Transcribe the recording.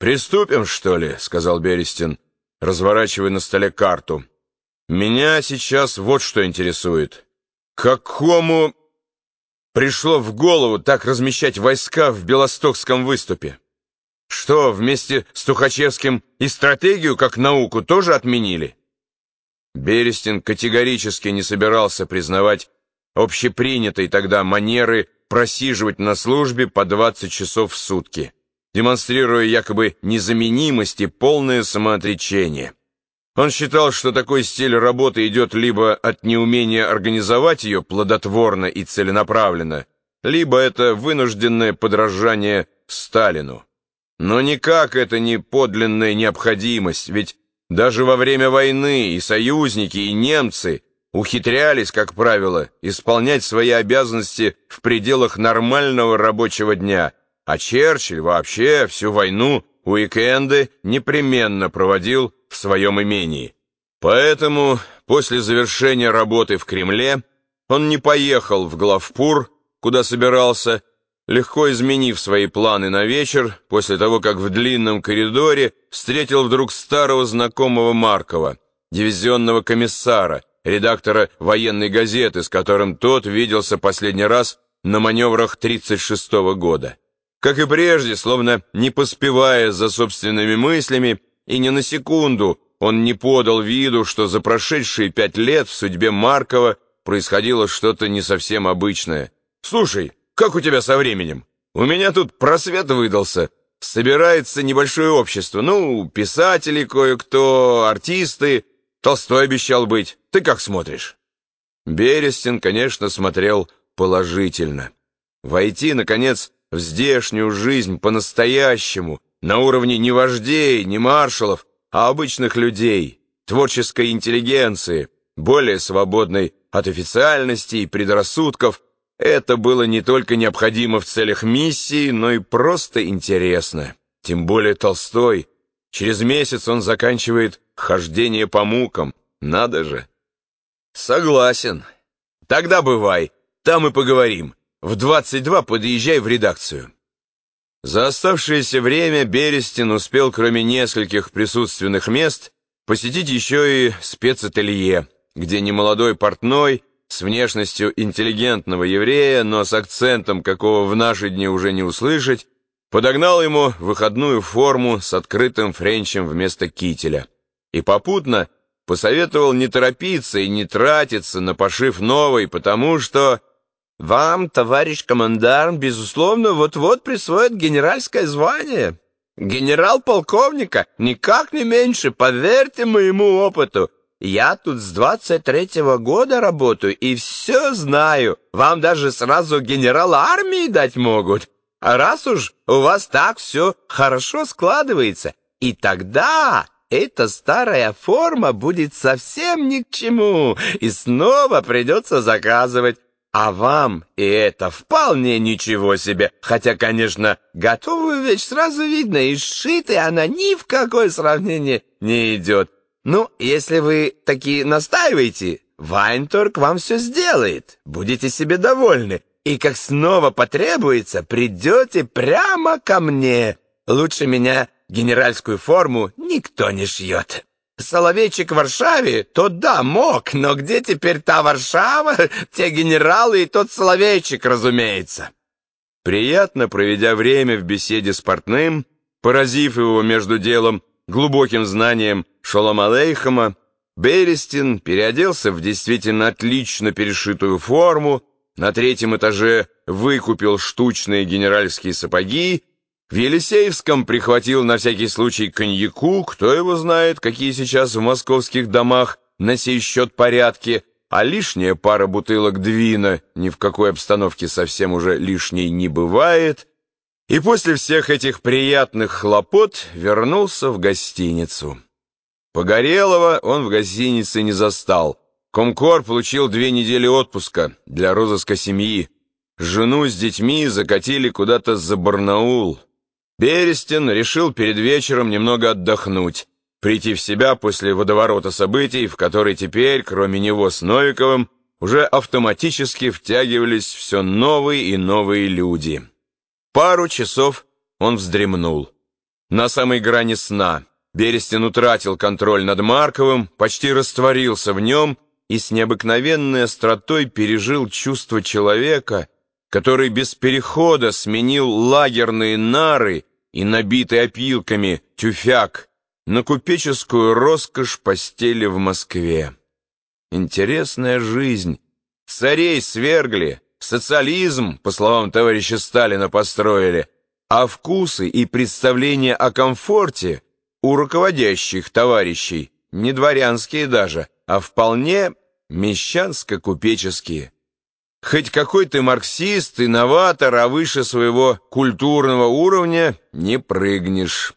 «Приступим, что ли?» — сказал Берестин, разворачивая на столе карту. «Меня сейчас вот что интересует. Какому пришло в голову так размещать войска в Белостокском выступе? Что, вместе с Тухачевским и стратегию, как науку, тоже отменили?» Берестин категорически не собирался признавать общепринятой тогда манеры просиживать на службе по 20 часов в сутки демонстрируя якобы незаменимость и полное самоотречение. Он считал, что такой стиль работы идет либо от неумения организовать ее плодотворно и целенаправленно, либо это вынужденное подражание Сталину. Но никак это не подлинная необходимость, ведь даже во время войны и союзники, и немцы ухитрялись, как правило, исполнять свои обязанности в пределах нормального рабочего дня – а Черчилль вообще всю войну уикенды непременно проводил в своем имении. Поэтому после завершения работы в Кремле он не поехал в Главпур, куда собирался, легко изменив свои планы на вечер, после того, как в длинном коридоре встретил вдруг старого знакомого Маркова, дивизионного комиссара, редактора военной газеты, с которым тот виделся последний раз на маневрах 36 -го года. Как и прежде, словно не поспевая за собственными мыслями, и ни на секунду он не подал виду, что за прошедшие пять лет в судьбе Маркова происходило что-то не совсем обычное. «Слушай, как у тебя со временем? У меня тут просвет выдался. Собирается небольшое общество. Ну, писатели кое-кто, артисты. Толстой обещал быть. Ты как смотришь?» Берестин, конечно, смотрел положительно. Войти, наконец, в здешнюю жизнь по-настоящему, на уровне не вождей, не маршалов, а обычных людей, творческой интеллигенции, более свободной от официальности и предрассудков, это было не только необходимо в целях миссии, но и просто интересно. Тем более Толстой. Через месяц он заканчивает хождение по мукам. Надо же. Согласен. Тогда бывай, там и поговорим. В 22 подъезжай в редакцию. За оставшееся время Берестин успел, кроме нескольких присутственных мест, посетить еще и спецателье, где немолодой портной с внешностью интеллигентного еврея, но с акцентом, какого в наши дни уже не услышать, подогнал ему выходную форму с открытым френчем вместо кителя. И попутно посоветовал не торопиться и не тратиться на пошив новой, потому что вам, товарищ командарм, безусловно, вот-вот присвоят генеральское звание. Генерал-полковника никак не меньше, поверьте моему опыту. Я тут с двадцать третьего года работаю и все знаю. Вам даже сразу генерал армии дать могут. А раз уж у вас так все хорошо складывается, и тогда эта старая форма будет совсем ни к чему, и снова придется заказывать. А вам и это вполне ничего себе. Хотя, конечно, готовую вещь сразу видно, и сшитой она ни в какое сравнение не идет. Ну, если вы таки настаиваете, Вайнторг вам все сделает. Будете себе довольны. И как снова потребуется, придете прямо ко мне. Лучше меня генеральскую форму никто не шьет. Соловейчик в Варшаве, то да, мог, но где теперь та Варшава, те генералы и тот Соловейчик, разумеется. Приятно проведя время в беседе с портным, поразив его между делом глубоким знанием Шолом Алейхама, Берестин переоделся в действительно отлично перешитую форму, на третьем этаже выкупил штучные генеральские сапоги в Елисеевском прихватил на всякий случай коньяку, кто его знает, какие сейчас в московских домах на сей счет порядки, а лишняя пара бутылок двина ни в какой обстановке совсем уже лишней не бывает, и после всех этих приятных хлопот вернулся в гостиницу. Погорелого он в гостинице не застал. Комкор получил две недели отпуска для розыска семьи. Жену с детьми закатили куда-то за Барнаул. Берестин решил перед вечером немного отдохнуть, прийти в себя после водоворота событий, в который теперь, кроме него с Новиковым, уже автоматически втягивались все новые и новые люди. Пару часов он вздремнул. на самой грани сна. Берестин утратил контроль над Марковым, почти растворился в нем и с необыкновенной остротой пережил чувство человека, который без перехода сменил лагерные нары и набитый опилками тюфяк на купеческую роскошь постели в Москве. Интересная жизнь. Царей свергли, социализм, по словам товарища Сталина, построили, а вкусы и представления о комфорте у руководящих товарищей не дворянские даже, а вполне мещанско-купеческие. Хоть какой ты марксист, инноватор, а выше своего культурного уровня не прыгнешь.